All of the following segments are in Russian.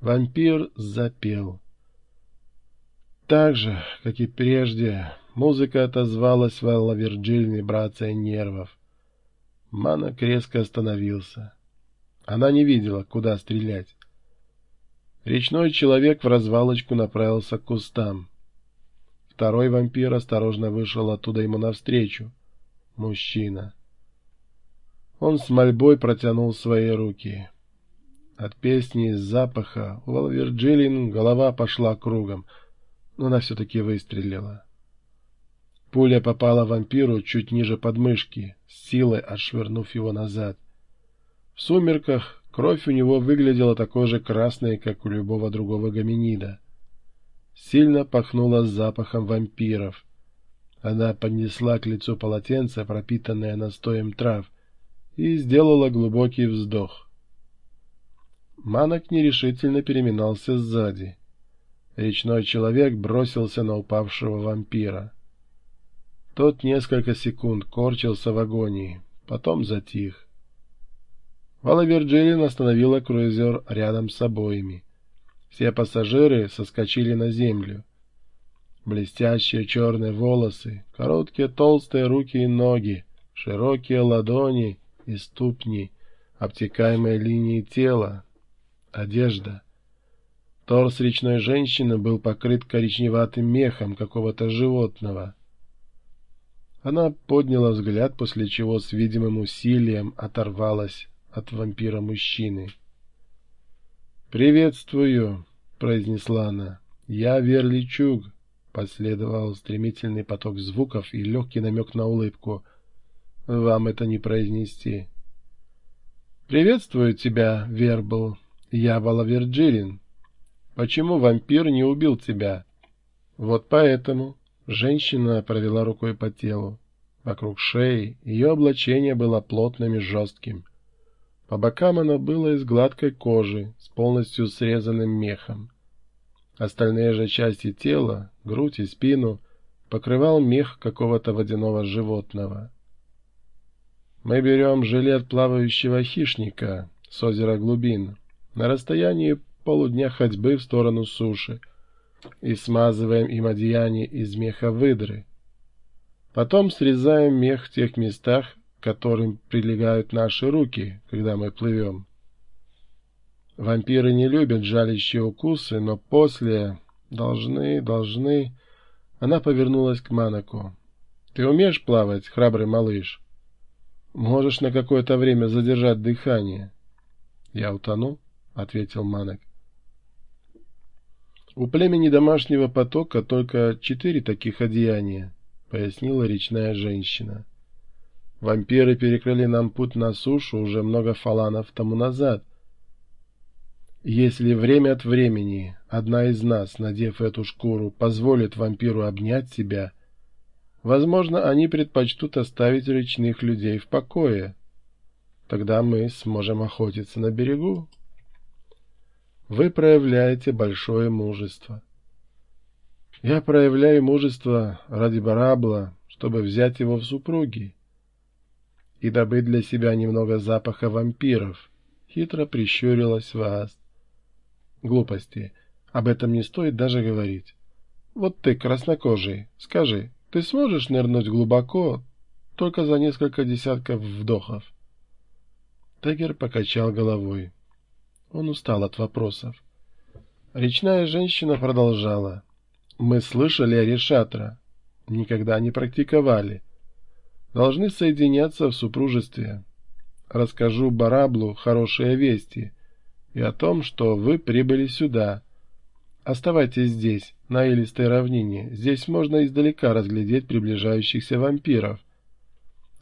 Вампир запел. Так же, как и прежде, музыка отозвалась в Аллаверджиль вибрацией нервов. Манок резко остановился. Она не видела, куда стрелять. Речной человек в развалочку направился к кустам. Второй вампир осторожно вышел оттуда ему навстречу. Мужчина. Он с мольбой протянул свои руки. От песни из запаха у Валверджилин голова пошла кругом, но она все-таки выстрелила. Пуля попала вампиру чуть ниже подмышки, силой отшвырнув его назад. В сумерках кровь у него выглядела такой же красной, как у любого другого гоминида. Сильно пахнула запахом вампиров. Она поднесла к лицу полотенце, пропитанное настоем трав, и сделала глубокий вздох. Манок нерешительно переминался сзади. Речной человек бросился на упавшего вампира. Тот несколько секунд корчился в агонии, потом затих. Вала Вирджилин остановила круизер рядом с обоими. Все пассажиры соскочили на землю. Блестящие черные волосы, короткие толстые руки и ноги, широкие ладони и ступни, обтекаемые линии тела, одежда. Торс речной женщины был покрыт коричневатым мехом какого-то животного. Она подняла взгляд, после чего с видимым усилием оторвалась от вампира мужчины. «Приветствую», — произнесла она. «Я Верличуг», — последовал стремительный поток звуков и легкий намек на улыбку. «Вам это не произнести». «Приветствую тебя, Вербл», я Валаверджилин. Почему вампир не убил тебя? Вот поэтому. Женщина провела рукой по телу. Вокруг шеи ее облачение было плотным и жестким. По бокам оно было из гладкой кожи, с полностью срезанным мехом. Остальные же части тела, грудь и спину, покрывал мех какого-то водяного животного. Мы берем жилет плавающего хищника с озера глубин, на расстоянии полудня ходьбы в сторону суши и смазываем им одеяние из меха выдры. Потом срезаем мех в тех местах, к которым прилегают наши руки, когда мы плывем. Вампиры не любят жалящие укусы, но после должны, должны... Она повернулась к Манаку. «Ты умеешь плавать, храбрый малыш? Можешь на какое-то время задержать дыхание?» «Я утону?» Ответил Манек. У племени домашнего потока только четыре таких одеяния, пояснила речная женщина. Вампиры перекрыли нам путь на сушу уже много фаланов тому назад. Если время от времени одна из нас, надев эту шкуру, позволит вампиру обнять себя, возможно, они предпочтут оставить речных людей в покое. Тогда мы сможем охотиться на берегу. Вы проявляете большое мужество. Я проявляю мужество ради Барабла, чтобы взять его в супруги и добыть для себя немного запаха вампиров. Хитро прищурилась вас. Глупости. Об этом не стоит даже говорить. Вот ты, краснокожий, скажи, ты сможешь нырнуть глубоко, только за несколько десятков вдохов? Тегер покачал головой. Он устал от вопросов. Речная женщина продолжала. «Мы слышали о Решатра. Никогда не практиковали. Должны соединяться в супружестве. Расскажу Бараблу хорошие вести и о том, что вы прибыли сюда. Оставайтесь здесь, на илистой равнине. Здесь можно издалека разглядеть приближающихся вампиров.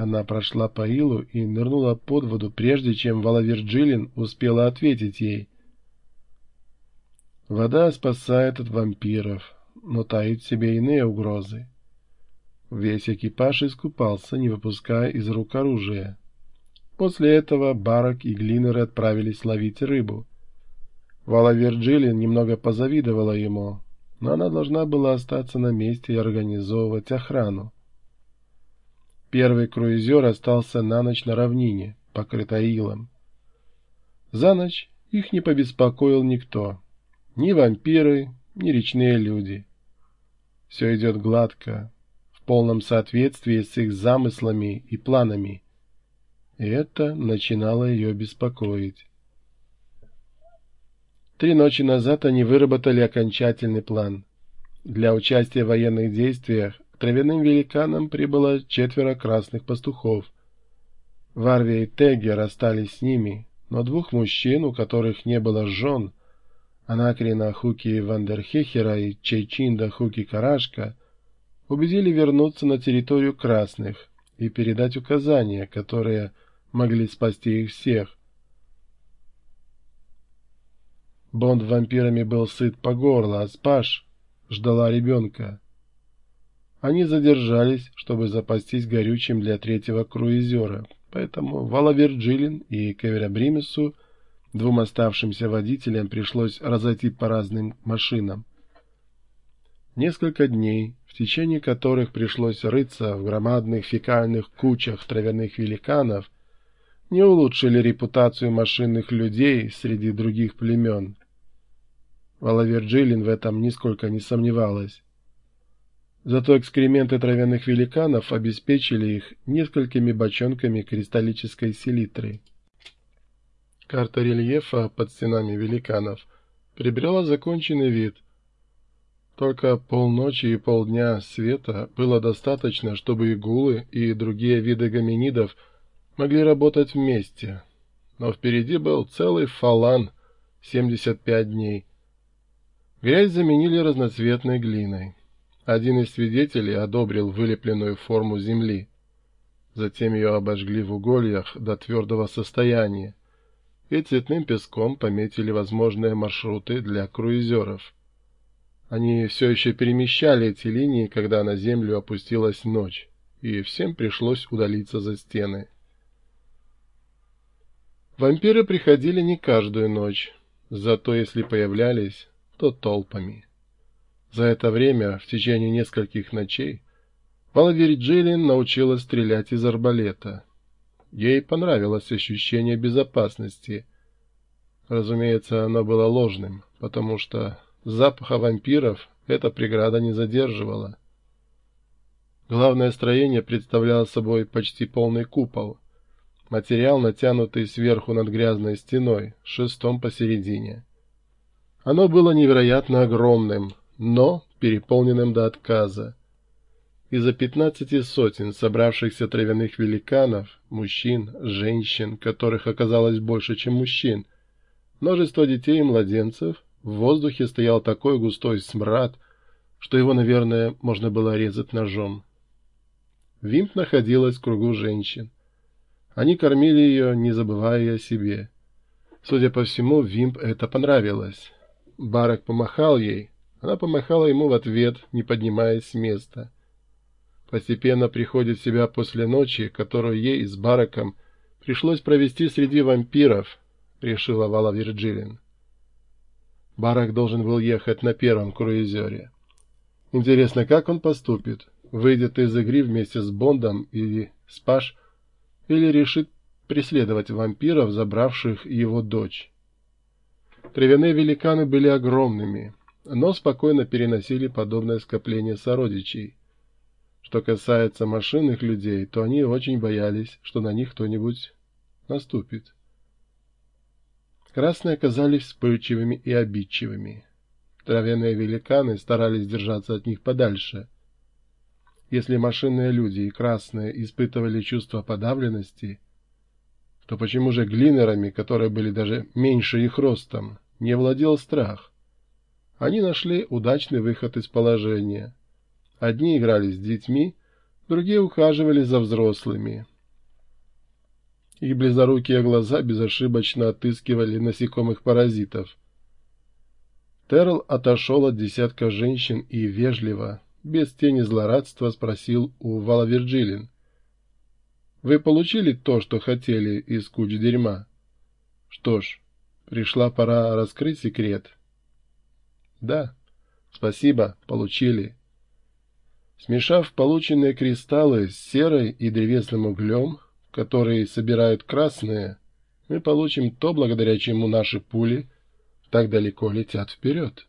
Она прошла по илу и нырнула под воду, прежде чем Валаверджилин успела ответить ей. Вода спасает от вампиров, но таит в себе иные угрозы. Весь экипаж искупался, не выпуская из рук оружия. После этого Барак и Глинеры отправились ловить рыбу. Вала Вирджилин немного позавидовала ему, но она должна была остаться на месте и организовывать охрану. Первый круизер остался на ночь на равнине, покрытой илом. За ночь их не побеспокоил никто. Ни вампиры, ни речные люди. Все идет гладко, в полном соответствии с их замыслами и планами. И это начинало ее беспокоить. Три ночи назад они выработали окончательный план. Для участия в военных действиях травяным великанам прибыло четверо красных пастухов. Варви и Тегге расстались с ними, но двух мужчин, у которых не было жен, Анакрина Хуки Вандерхехера и Чейчинда Хуки Карашка, убедили вернуться на территорию красных и передать указания, которые могли спасти их всех. Бонд вампирами был сыт по горло, а Спаш ждала ребенка. Они задержались, чтобы запастись горючим для третьего круизера, поэтому Вала Вирджилин и Кевера Бримесу, двум оставшимся водителям, пришлось разойти по разным машинам. Несколько дней, в течение которых пришлось рыться в громадных фекальных кучах травяных великанов, не улучшили репутацию машинных людей среди других племен. Вала Вирджилин в этом нисколько не сомневалась. Зато экскременты травяных великанов обеспечили их несколькими бочонками кристаллической селитры. Карта рельефа под стенами великанов приобрела законченный вид. Только полночи и полдня света было достаточно, чтобы игулы и другие виды гоминидов могли работать вместе. Но впереди был целый фалан 75 дней. Грязь заменили разноцветной глиной. Один из свидетелей одобрил вылепленную форму земли. Затем ее обожгли в угольях до твердого состояния и цветным песком пометили возможные маршруты для круизеров. Они все еще перемещали эти линии, когда на землю опустилась ночь, и всем пришлось удалиться за стены. Вампиры приходили не каждую ночь, зато если появлялись, то толпами. За это время, в течение нескольких ночей, Валавир Джилин научилась стрелять из арбалета. Ей понравилось ощущение безопасности. Разумеется, оно было ложным, потому что запаха вампиров эта преграда не задерживала. Главное строение представляло собой почти полный купол. Материал, натянутый сверху над грязной стеной, шестом посередине. Оно было невероятно огромным, но переполненным до отказа. Из-за пятнадцати сотен собравшихся травяных великанов, мужчин, женщин, которых оказалось больше, чем мужчин, множество детей и младенцев, в воздухе стоял такой густой смрад, что его, наверное, можно было резать ножом. Вимп находилась в кругу женщин. Они кормили ее, не забывая о себе. Судя по всему, Вимп это понравилось. Барак помахал ей, она помахала ему в ответ, не поднимаясь с места. Постепенно приходит в себя после ночи, которую ей с Бараком пришлось провести среди вампиров, решила Вала Вирджилин. Барак должен был ехать на первом круизере. Интересно, как он поступит? Выйдет из игры вместе с Бондом или Спаш, или решит преследовать вампиров, забравших его дочь? Травяные великаны были огромными, но спокойно переносили подобное скопление сородичей. Что касается машинных людей, то они очень боялись, что на них кто-нибудь наступит. Красные оказались вспыльчивыми и обидчивыми. Травяные великаны старались держаться от них подальше. Если машинные люди и красные испытывали чувство подавленности, то почему же глинерами, которые были даже меньше их ростом, не владел страх? Они нашли удачный выход из положения. Одни играли с детьми, другие ухаживали за взрослыми. Их близорукие глаза безошибочно отыскивали насекомых-паразитов. Терл отошел от десятка женщин и вежливо, без тени злорадства, спросил у Вала Вирджилин. Вы получили то, что хотели из куч дерьма? Что ж, пришла пора раскрыть секрет. Да, спасибо, получили. Смешав полученные кристаллы с серой и древесным углем, которые собирают красные, мы получим то, благодаря чему наши пули так далеко летят вперед.